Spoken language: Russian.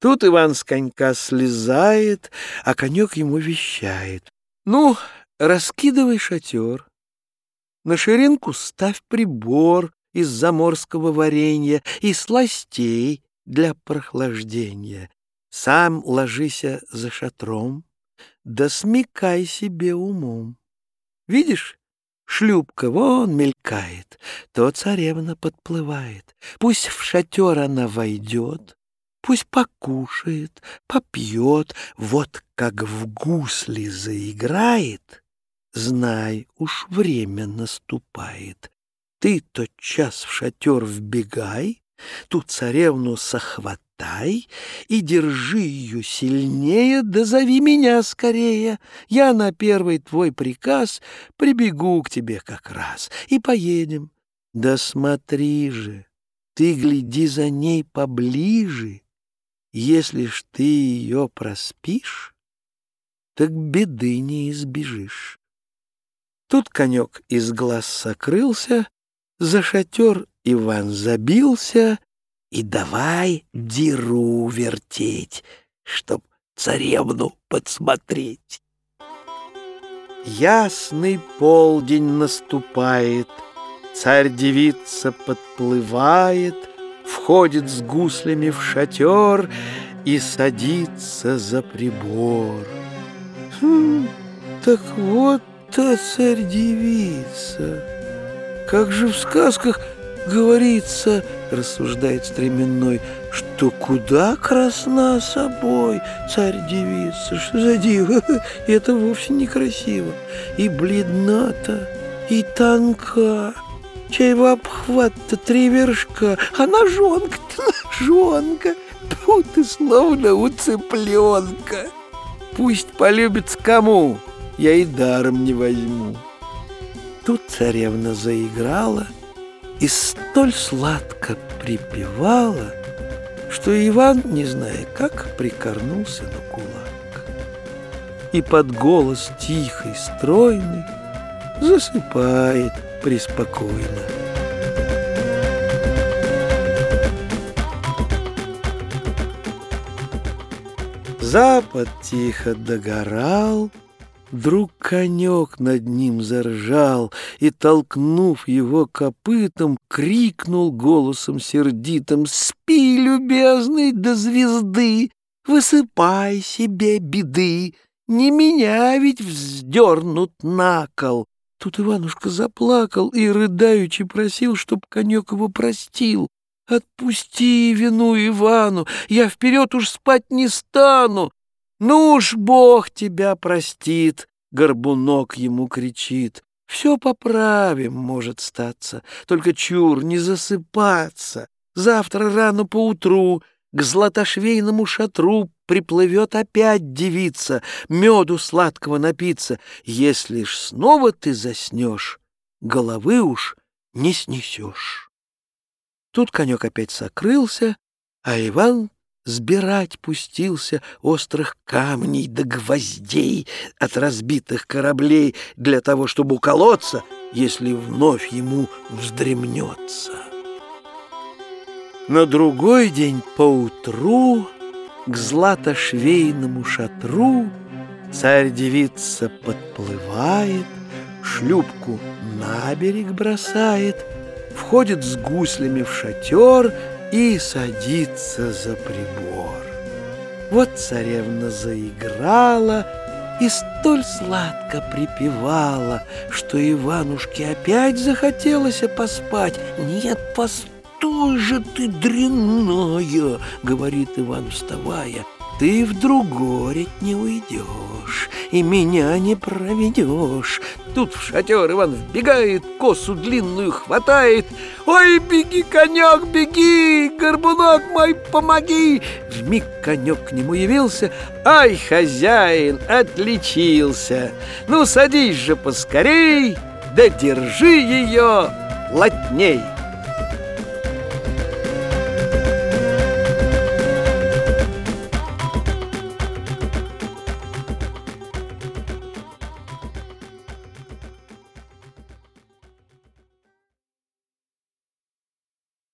Тут Иван с конька слезает, а конек ему вещает. Ну, раскидывай шатер. На ширинку ставь прибор из заморского варенья и сластей для прохлаждения. Сам ложися за шатром, да смекай себе умом. Видишь, шлюпка вон мелькает, то царевна подплывает. Пусть в шатер она войдет, Пусть покушает, попьет, вот как в гусли заиграет, Знай, уж время наступает. Ты тот час в шатер вбегай, Ту царевну сохватай И держи ее сильнее, да зови меня скорее. Я на первый твой приказ Прибегу к тебе как раз И поедем. Да смотри же, ты гляди за ней поближе, если ж ты ее проспишь, так беды не избежишь. Тут конек из глаз сокрылся, за шатер Иван забился и давай диру вертеть, чтоб царевну подсмотреть. Ясный полдень наступает, царь-девица подплывает — входит с гуслями в шатер и садится за прибор. Хм, так вот та царь-девица. Как же в сказках говорится, рассуждает стременной, что куда красна собой царь-девица. Что за диво? Это вовсе некрасиво. И бледна-то, и тонка. В обхват-то три вершка, а ножонка-то ножонка. Тьфу ты, словно у цыпленка. Пусть полюбится кому, я и даром не возьму. Тут царевна заиграла и столь сладко припевала, что Иван, не зная как, прикорнулся на кулак. И под голос тихий, стройный засыпает преспокойно. Запад тихо догорал, Вдруг конек над ним заржал И, толкнув его копытом, Крикнул голосом сердитым «Спи, любезный, до звезды! Высыпай себе беды! Не меня ведь вздернут на кол!» Тут Иванушка заплакал и, рыдаючи, просил, чтоб конек его простил. «Отпусти вину Ивану, я вперед уж спать не стану!» «Ну уж Бог тебя простит!» — горбунок ему кричит. «Все поправим, может статься, только чур не засыпаться. Завтра рано поутру к златошвейному шатру приплывет опять девица, меду сладкого напиться. Если ж снова ты заснешь, головы уж не снесешь. Тут конек опять сокрылся, а Иван сбирать пустился острых камней до гвоздей от разбитых кораблей для того, чтобы уколоться, если вновь ему вздремнется. На другой день поутру к златошвейному шатру Царь-девица подплывает, шлюпку на берег бросает, Входит с гуслями в шатер и садится за прибор. Вот царевна заиграла и столь сладко припевала, Что Иванушке опять захотелось поспать. Нет, поспать что же ты дрянная?» — говорит Иван, вставая. «Ты в другое не уйдешь, и меня не проведешь». Тут в шатер Иван вбегает, косу длинную хватает. «Ой, беги, конек, беги! Горбунок мой, помоги!» Вмиг конек к нему явился. «Ай, хозяин, отличился! Ну, садись же поскорей, да держи ее плотней!»